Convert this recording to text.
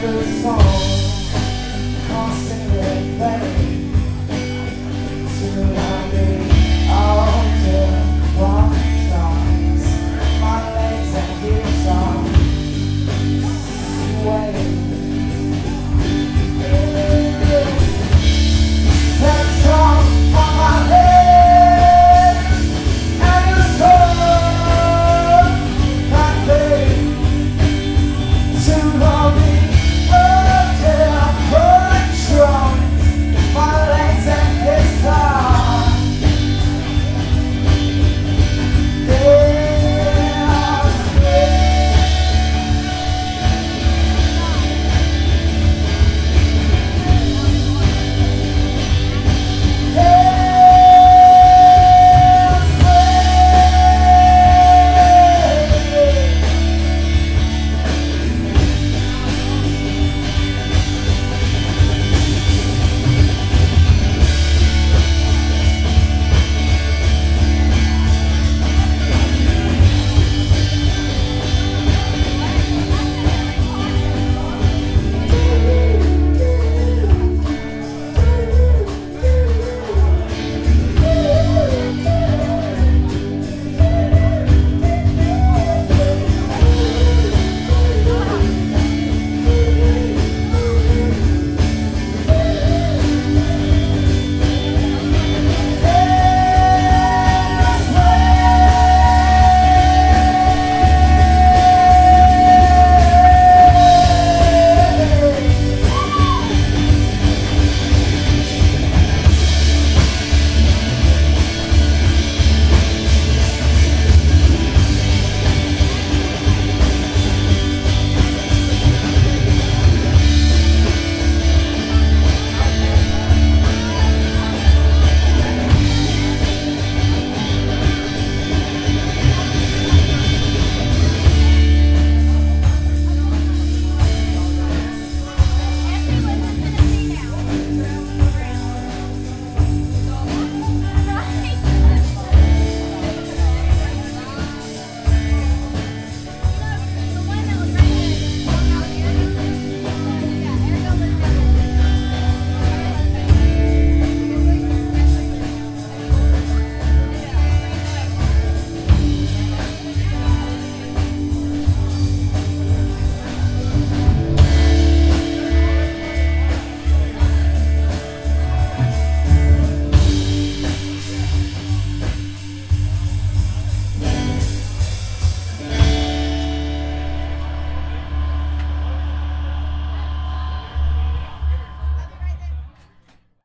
the song.